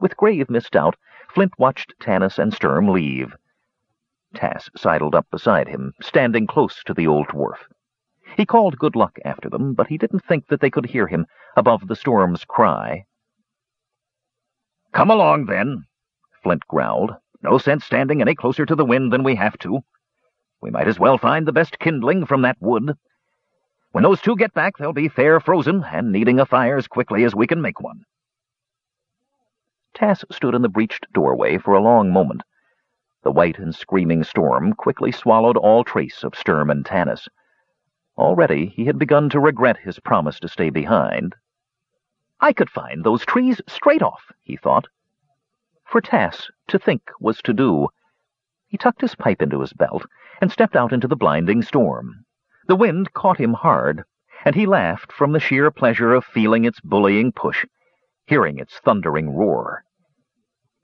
With grave misdoubt, Flint watched Tanis and Sturm leave. Tass sidled up beside him, standing close to the old dwarf. He called good luck after them, but he didn't think that they could hear him above the storm's cry. Come along, then, Flint growled. No sense standing any closer to the wind than we have to. We might as well find the best kindling from that wood. When those two get back, they'll be fair frozen and needing a fire as quickly as we can make one. Tass stood in the breached doorway for a long moment. The white and screaming storm quickly swallowed all trace of Sturm and Tanis. Already he had begun to regret his promise to stay behind. I could find those trees straight off, he thought. For Tass, to think was to do. He tucked his pipe into his belt and stepped out into the blinding storm. The wind caught him hard, and he laughed from the sheer pleasure of feeling its bullying push, hearing its thundering roar.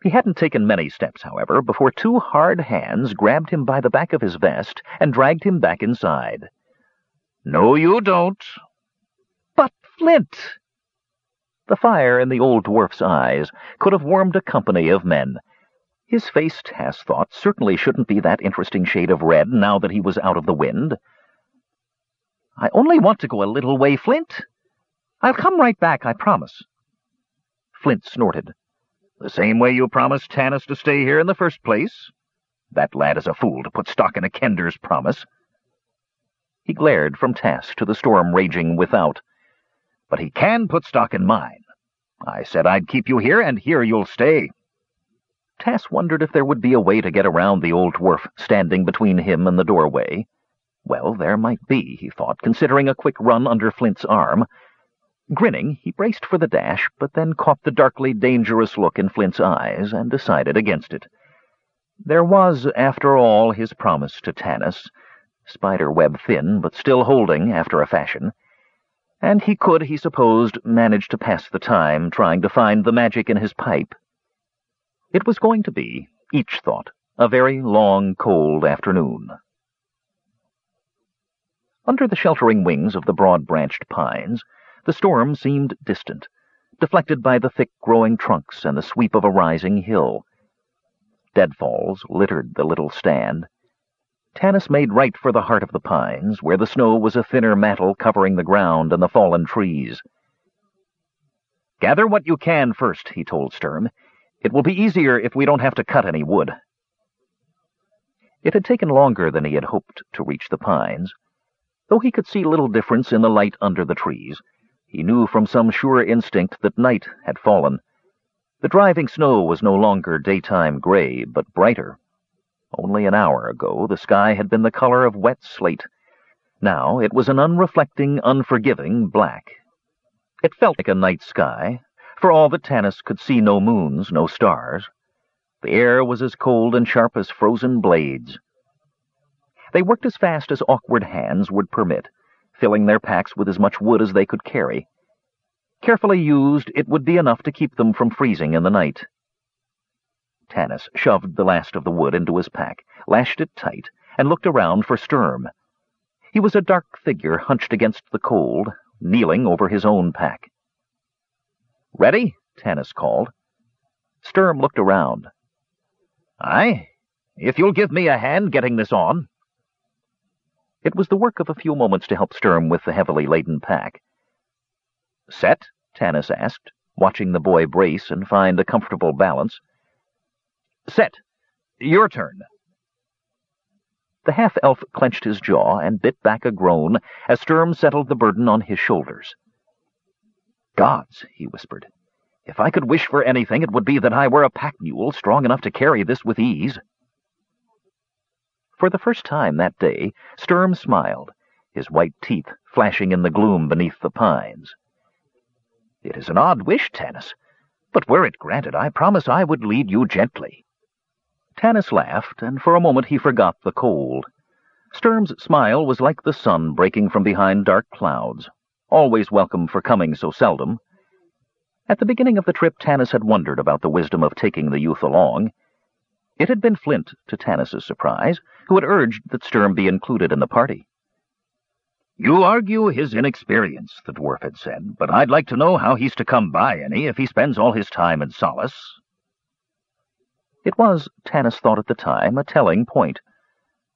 He hadn't taken many steps, however, before two hard hands grabbed him by the back of his vest and dragged him back inside. No, you don't. But, Flint! The fire in the old dwarf's eyes could have warmed a company of men. His face, Tass thought, certainly shouldn't be that interesting shade of red now that he was out of the wind. I only want to go a little way, Flint. I'll come right back, I promise. Flint snorted. The same way you promised Tanis to stay here in the first place. That lad is a fool to put stock in a kender's promise. He glared from Tass to the storm raging without but he can put stock in mine. I said I'd keep you here, and here you'll stay. Tass wondered if there would be a way to get around the old dwarf standing between him and the doorway. Well, there might be, he thought, considering a quick run under Flint's arm. Grinning, he braced for the dash, but then caught the darkly dangerous look in Flint's eyes and decided against it. There was, after all, his promise to Tanis, spider web thin, but still holding after a fashion and he could, he supposed, manage to pass the time trying to find the magic in his pipe. It was going to be, each thought, a very long, cold afternoon. Under the sheltering wings of the broad-branched pines, the storm seemed distant, deflected by the thick-growing trunks and the sweep of a rising hill. Deadfalls littered the little stand, Tanis made right for the heart of the pines, where the snow was a thinner mantle covering the ground and the fallen trees. Gather what you can first, he told Sturm. It will be easier if we don't have to cut any wood. It had taken longer than he had hoped to reach the pines. Though he could see little difference in the light under the trees, he knew from some sure instinct that night had fallen. The driving snow was no longer daytime gray, but brighter, only an hour ago, the sky had been the color of wet slate. Now it was an unreflecting, unforgiving black. It felt like a night sky, for all that Tanis could see no moons, no stars. The air was as cold and sharp as frozen blades. They worked as fast as awkward hands would permit, filling their packs with as much wood as they could carry. Carefully used, it would be enough to keep them from freezing in the night. Tanis shoved the last of the wood into his pack, lashed it tight, and looked around for Sturm. He was a dark figure hunched against the cold, kneeling over his own pack. Ready? Tanis called. Sturm looked around. Aye, if you'll give me a hand getting this on. It was the work of a few moments to help Sturm with the heavily laden pack. Set? Tanis asked, watching the boy brace and find a comfortable balance. Set. Your turn. The half-elf clenched his jaw and bit back a groan as Sturm settled the burden on his shoulders. Gods, he whispered. If I could wish for anything, it would be that I were a pack mule strong enough to carry this with ease. For the first time that day, Sturm smiled, his white teeth flashing in the gloom beneath the pines. It is an odd wish, Tanis, but were it granted, I promise I would lead you gently. Tanis laughed, and for a moment he forgot the cold. Sturm's smile was like the sun breaking from behind dark clouds, always welcome for coming so seldom. At the beginning of the trip, Tanis had wondered about the wisdom of taking the youth along. It had been Flint, to Tanis's surprise, who had urged that Sturm be included in the party. You argue his inexperience, the dwarf had said, but I'd like to know how he's to come by any if he spends all his time in Solace. It was, Tanis thought at the time, a telling point.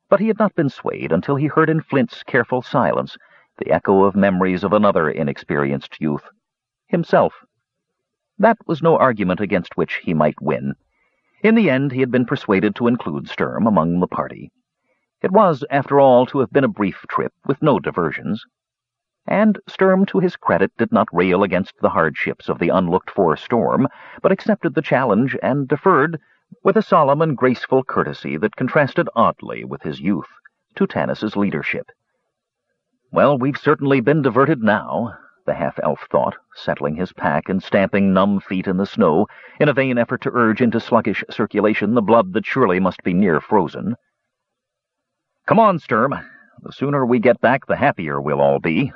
But he had not been swayed until he heard in Flint's careful silence the echo of memories of another inexperienced youth, himself. That was no argument against which he might win. In the end, he had been persuaded to include Sturm among the party. It was, after all, to have been a brief trip, with no diversions. And Sturm, to his credit, did not rail against the hardships of the unlooked-for storm, but accepted the challenge and deferred, with a solemn and graceful courtesy that contrasted oddly with his youth, to Tanis's leadership. Well, we've certainly been diverted now, the half-elf thought, settling his pack and stamping numb feet in the snow in a vain effort to urge into sluggish circulation the blood that surely must be near frozen. Come on, Sturm. The sooner we get back, the happier we'll all be.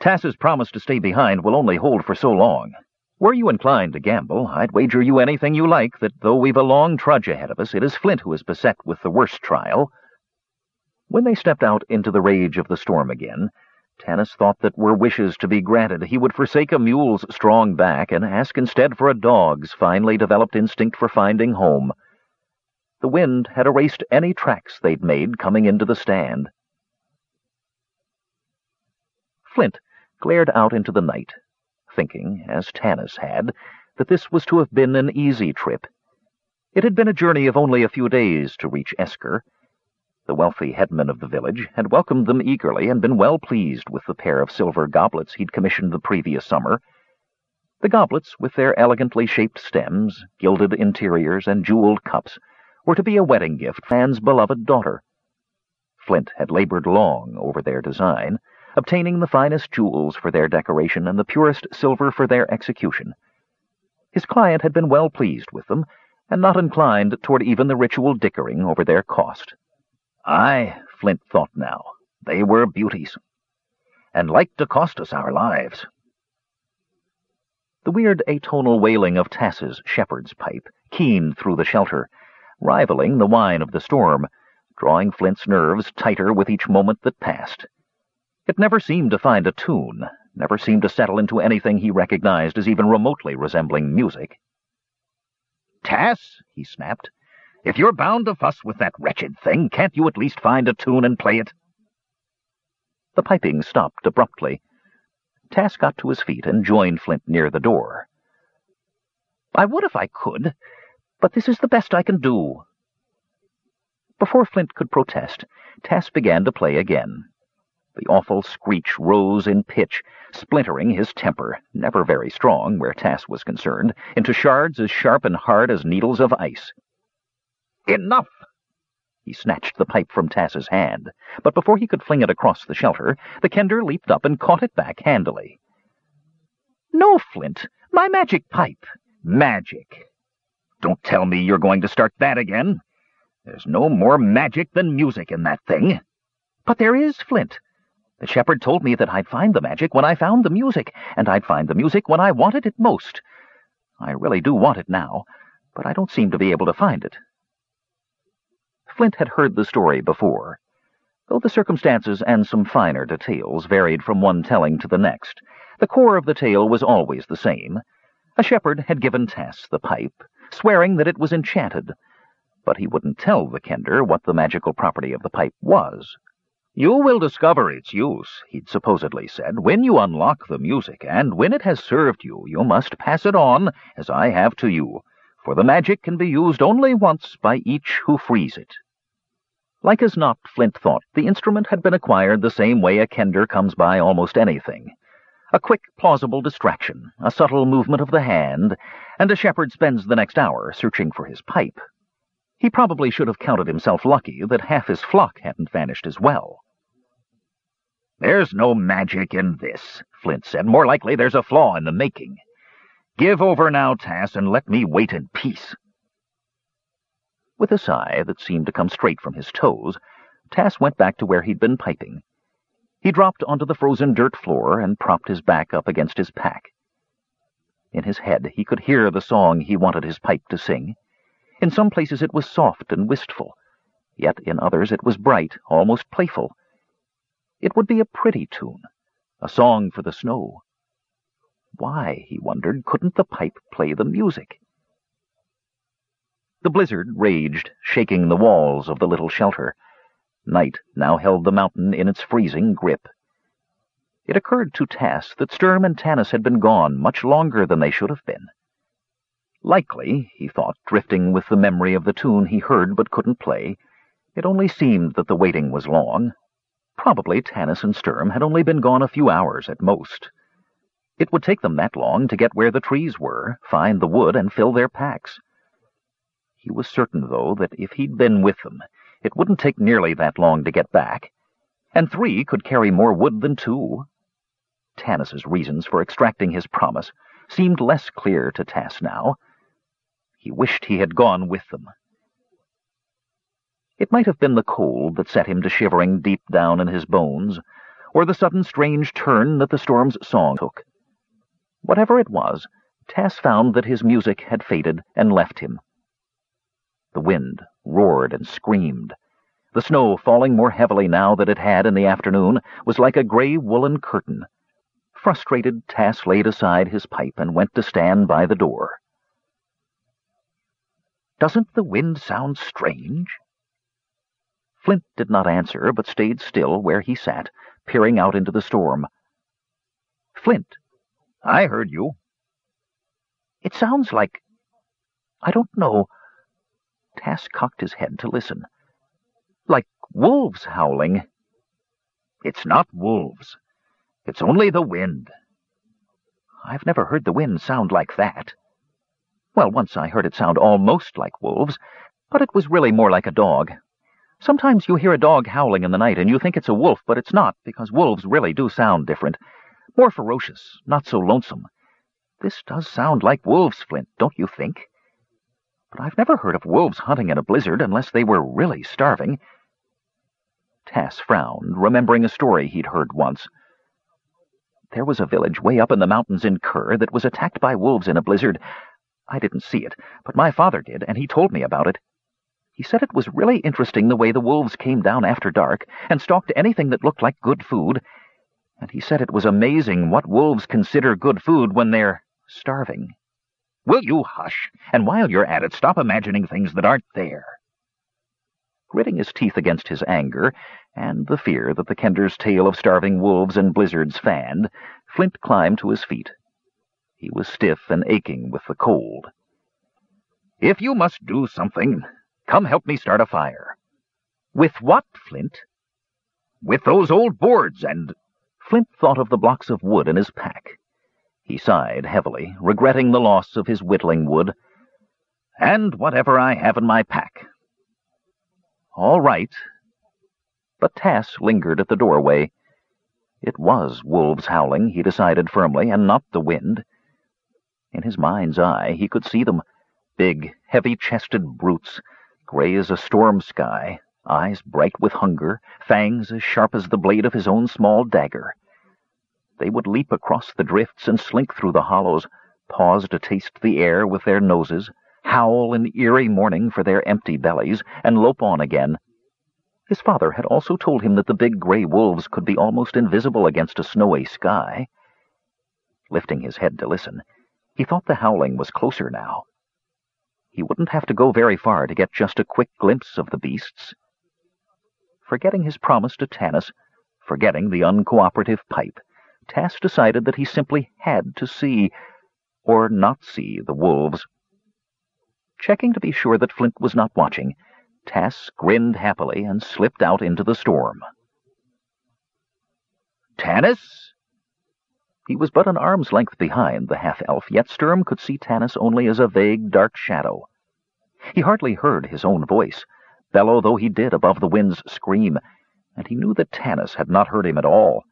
Tass's promise to stay behind will only hold for so long. Were you inclined to gamble, I'd wager you anything you like that though we've a long trudge ahead of us, it is Flint who is beset with the worst trial. When they stepped out into the rage of the storm again, Tanis thought that were wishes to be granted, he would forsake a mule's strong back and ask instead for a dog's finely developed instinct for finding home. The wind had erased any tracks they'd made coming into the stand. Flint glared out into the night, thinking, as Tanis had, that this was to have been an easy trip. It had been a journey of only a few days to reach Esker. The wealthy headman of the village had welcomed them eagerly and been well pleased with the pair of silver goblets he'd commissioned the previous summer. The goblets, with their elegantly shaped stems, gilded interiors, and jeweled cups, were to be a wedding gift for Anne's beloved daughter. Flint had labored long over their design, obtaining the finest jewels for their decoration and the purest silver for their execution. His client had been well pleased with them, and not inclined toward even the ritual dickering over their cost. Aye, Flint thought now, they were beauties, and like to cost us our lives. The weird atonal wailing of Tass's shepherd's pipe keened through the shelter, rivaling the whine of the storm, drawing Flint's nerves tighter with each moment that passed. It never seemed to find a tune, never seemed to settle into anything he recognized as even remotely resembling music. Tass, he snapped, if you're bound to fuss with that wretched thing, can't you at least find a tune and play it? The piping stopped abruptly. Tass got to his feet and joined Flint near the door. I would if I could, but this is the best I can do. Before Flint could protest, Tass began to play again. The awful screech rose in pitch, splintering his temper, never very strong where Tass was concerned, into shards as sharp and hard as needles of ice. Enough! He snatched the pipe from Tass's hand, but before he could fling it across the shelter, the kender leaped up and caught it back handily. No, Flint, my magic pipe. Magic. Don't tell me you're going to start that again. There's no more magic than music in that thing. But there is, Flint. The shepherd told me that I'd find the magic when I found the music, and I'd find the music when I wanted it most. I really do want it now, but I don't seem to be able to find it. Flint had heard the story before, though the circumstances and some finer details varied from one telling to the next. The core of the tale was always the same. A shepherd had given Tass the pipe, swearing that it was enchanted, but he wouldn't tell the kender what the magical property of the pipe was. You will discover its use, he'd supposedly said, when you unlock the music, and when it has served you, you must pass it on, as I have to you, for the magic can be used only once by each who frees it. Like as not, Flint thought, the instrument had been acquired the same way a kender comes by almost anything. A quick, plausible distraction, a subtle movement of the hand, and a shepherd spends the next hour searching for his pipe. He probably should have counted himself lucky that half his flock hadn't vanished as well. There's no magic in this, Flint said. More likely there's a flaw in the making. Give over now, Tass, and let me wait in peace. With a sigh that seemed to come straight from his toes, Tass went back to where he'd been piping. He dropped onto the frozen dirt floor and propped his back up against his pack. In his head he could hear the song he wanted his pipe to sing. In some places it was soft and wistful, yet in others it was bright, almost playful. It would be a pretty tune, a song for the snow. Why, he wondered, couldn't the pipe play the music? The blizzard raged, shaking the walls of the little shelter. Night now held the mountain in its freezing grip. It occurred to Tass that Sturm and Tanis had been gone much longer than they should have been. Likely, he thought, drifting with the memory of the tune he heard but couldn't play, it only seemed that the waiting was long. Probably Tanis and Sturm had only been gone a few hours at most. It would take them that long to get where the trees were, find the wood, and fill their packs. He was certain, though, that if he'd been with them, it wouldn't take nearly that long to get back, and three could carry more wood than two. Tanis's reasons for extracting his promise seemed less clear to Tass now. He wished he had gone with them. It might have been the cold that set him to shivering deep down in his bones, or the sudden strange turn that the storm's song took. Whatever it was, Tass found that his music had faded and left him. The wind roared and screamed. The snow, falling more heavily now than it had in the afternoon, was like a gray woolen curtain. Frustrated, Tass laid aside his pipe and went to stand by the door. Doesn't the wind sound strange? Flint did not answer, but stayed still where he sat, peering out into the storm. Flint, I heard you. It sounds like... I don't know. Tass cocked his head to listen. Like wolves howling. It's not wolves. It's only the wind. I've never heard the wind sound like that. Well, once I heard it sound almost like wolves, but it was really more like a dog. Sometimes you hear a dog howling in the night and you think it's a wolf, but it's not, because wolves really do sound different. More ferocious, not so lonesome. This does sound like wolves, Flint, don't you think? But I've never heard of wolves hunting in a blizzard unless they were really starving. Tass frowned, remembering a story he'd heard once. There was a village way up in the mountains in Kerr that was attacked by wolves in a blizzard. I didn't see it, but my father did, and he told me about it. He said it was really interesting the way the wolves came down after dark and stalked anything that looked like good food, and he said it was amazing what wolves consider good food when they're starving. Will you hush? And while you're at it, stop imagining things that aren't there. Gritting his teeth against his anger, and the fear that the Kender's tale of starving wolves and blizzards fanned, Flint climbed to his feet. He was stiff and aching with the cold. If you must do something, come help me start a fire. With what, Flint? With those old boards and... Flint thought of the blocks of wood in his pack. He sighed heavily, regretting the loss of his whittling wood. And whatever I have in my pack. All right. But Tass lingered at the doorway. It was wolves howling, he decided firmly, and not the wind. In his mind's eye, he could see them. Big, heavy-chested brutes, gray as a storm sky, eyes bright with hunger, fangs as sharp as the blade of his own small dagger. They would leap across the drifts and slink through the hollows, pause to taste the air with their noses, howl in eerie mourning for their empty bellies, and lope on again. His father had also told him that the big gray wolves could be almost invisible against a snowy sky. Lifting his head to listen, he thought the howling was closer now. He wouldn't have to go very far to get just a quick glimpse of the beasts. Forgetting his promise to Tanis, forgetting the uncooperative pipe, Tass decided that he simply had to see, or not see, the wolves. Checking to be sure that Flint was not watching, Tass grinned happily and slipped out into the storm. Tanis? He was but an arm's length behind the half-elf, yet Sturm could see Tanis only as a vague, dark shadow. He hardly heard his own voice, bellow though he did above the wind's scream, and he knew that Tanis had not heard him at all.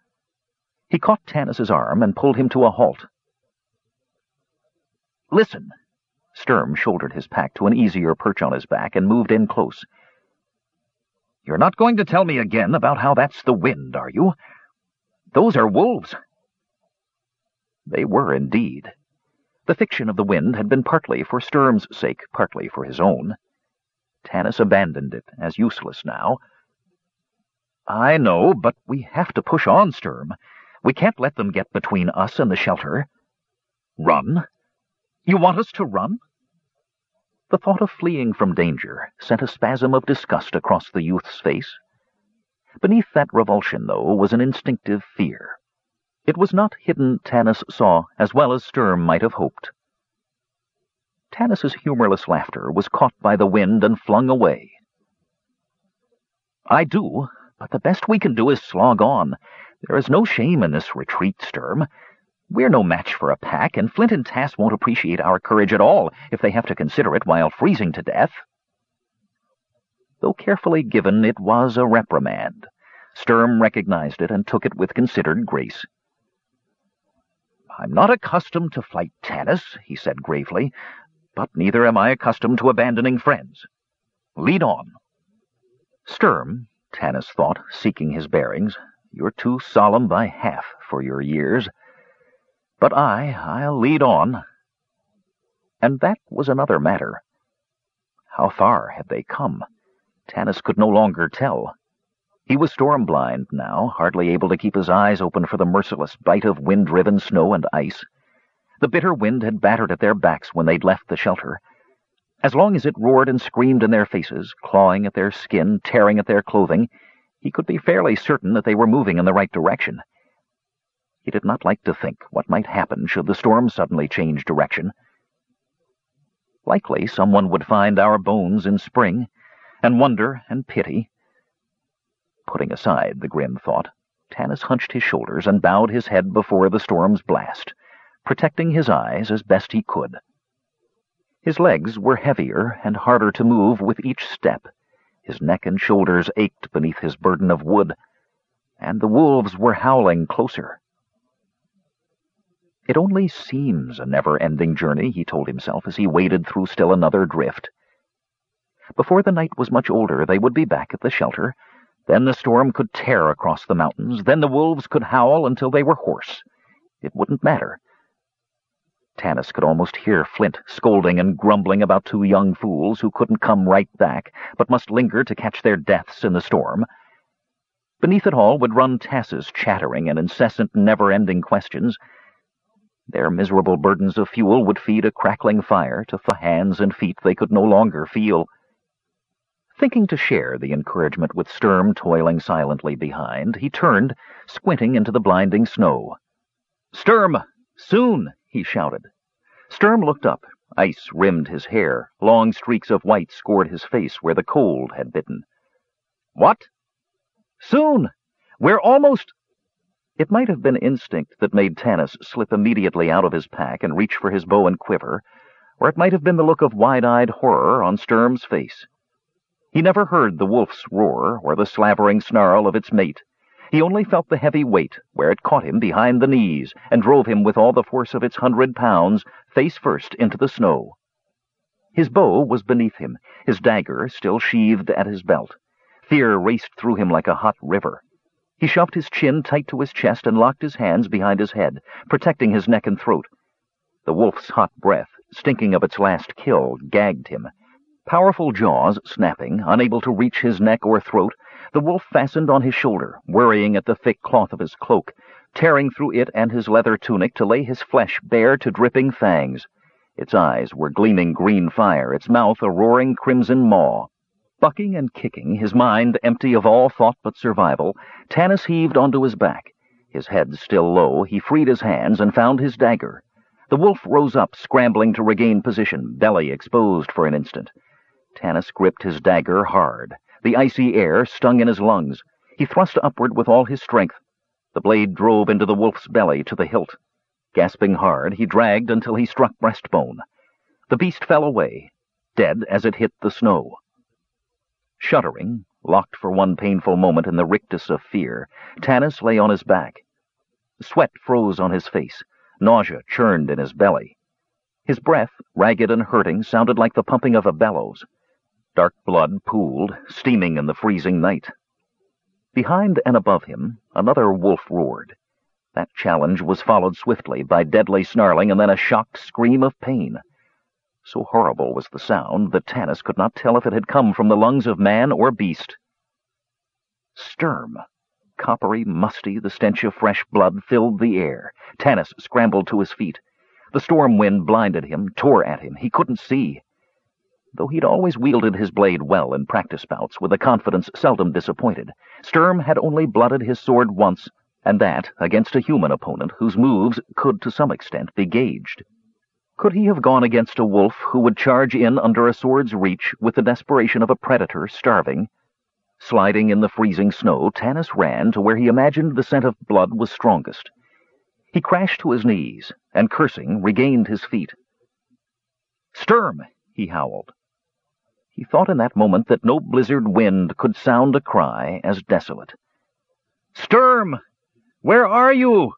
He caught Tanis's arm and pulled him to a halt. Listen, Sturm shouldered his pack to an easier perch on his back and moved in close. You're not going to tell me again about how that's the wind, are you? Those are wolves. They were indeed. The fiction of the wind had been partly for Sturm's sake, partly for his own. Tanis abandoned it as useless now. I know, but we have to push on, Sturm. We can't let them get between us and the shelter. Run? You want us to run? The thought of fleeing from danger sent a spasm of disgust across the youth's face. Beneath that revulsion, though, was an instinctive fear. It was not hidden, Tanis saw, as well as Sturm might have hoped. Tanis's humorless laughter was caught by the wind and flung away. I do, but the best we can do is slog on. There is no shame in this retreat, Sturm. We're no match for a pack, and Flint and Tass won't appreciate our courage at all if they have to consider it while freezing to death. Though carefully given, it was a reprimand. Sturm recognized it and took it with considered grace. I'm not accustomed to flight, Tanis, he said gravely, but neither am I accustomed to abandoning friends. Lead on. Sturm, Tanis thought, seeking his bearings, you're too solemn by half for your years. But I, I'll lead on. And that was another matter. How far had they come? Tanis could no longer tell. He was storm-blind now, hardly able to keep his eyes open for the merciless bite of wind-driven snow and ice. The bitter wind had battered at their backs when they'd left the shelter. As long as it roared and screamed in their faces, clawing at their skin, tearing at their clothing, he could be fairly certain that they were moving in the right direction. He did not like to think what might happen should the storm suddenly change direction. Likely someone would find our bones in spring, and wonder and pity, Putting aside the grim thought, Tanis hunched his shoulders and bowed his head before the storm's blast, protecting his eyes as best he could. His legs were heavier and harder to move with each step. His neck and shoulders ached beneath his burden of wood, and the wolves were howling closer. It only seems a never-ending journey, he told himself as he waded through still another drift. Before the night was much older, they would be back at the shelter, then the storm could tear across the mountains. Then the wolves could howl until they were hoarse. It wouldn't matter. Tanis could almost hear Flint scolding and grumbling about two young fools who couldn't come right back, but must linger to catch their deaths in the storm. Beneath it all would run Tass's chattering and incessant, never-ending questions. Their miserable burdens of fuel would feed a crackling fire to the hands and feet they could no longer feel. Thinking to share the encouragement with Sturm toiling silently behind, he turned, squinting into the blinding snow. Sturm! Soon! He shouted. Sturm looked up. Ice rimmed his hair. Long streaks of white scored his face where the cold had bitten. What? Soon! We're almost... It might have been instinct that made Tanis slip immediately out of his pack and reach for his bow and quiver, or it might have been the look of wide-eyed horror on Sturm's face. He never heard the wolf's roar or the slavering snarl of its mate. He only felt the heavy weight where it caught him behind the knees and drove him with all the force of its hundred pounds face first into the snow. His bow was beneath him, his dagger still sheathed at his belt. Fear raced through him like a hot river. He shoved his chin tight to his chest and locked his hands behind his head, protecting his neck and throat. The wolf's hot breath, stinking of its last kill, gagged him. Powerful jaws snapping, unable to reach his neck or throat, the wolf fastened on his shoulder, worrying at the thick cloth of his cloak, tearing through it and his leather tunic to lay his flesh bare to dripping fangs. Its eyes were gleaming green fire, its mouth a roaring crimson maw. Bucking and kicking, his mind empty of all thought but survival, Tanis heaved onto his back. His head still low, he freed his hands and found his dagger. The wolf rose up, scrambling to regain position, belly exposed for an instant. Tanis gripped his dagger hard. The icy air stung in his lungs. He thrust upward with all his strength. The blade drove into the wolf's belly to the hilt. Gasping hard, he dragged until he struck breastbone. The beast fell away, dead as it hit the snow. Shuddering, locked for one painful moment in the rictus of fear, Tanis lay on his back. Sweat froze on his face. Nausea churned in his belly. His breath, ragged and hurting, sounded like the pumping of a bellows. Dark blood pooled, steaming in the freezing night. Behind and above him, another wolf roared. That challenge was followed swiftly by deadly snarling and then a shocked scream of pain. So horrible was the sound that Tanis could not tell if it had come from the lungs of man or beast. Sturm. Coppery, musty, the stench of fresh blood filled the air. Tanis scrambled to his feet. The storm wind blinded him, tore at him. He couldn't see. Though he'd always wielded his blade well in practice bouts with a confidence seldom disappointed, Sturm had only blooded his sword once, and that against a human opponent whose moves could to some extent be gauged. Could he have gone against a wolf who would charge in under a sword's reach with the desperation of a predator starving? Sliding in the freezing snow, Tanis ran to where he imagined the scent of blood was strongest. He crashed to his knees, and cursing, regained his feet. Sturm! he howled. He thought in that moment that no blizzard wind could sound a cry as desolate. Sturm! Where are you?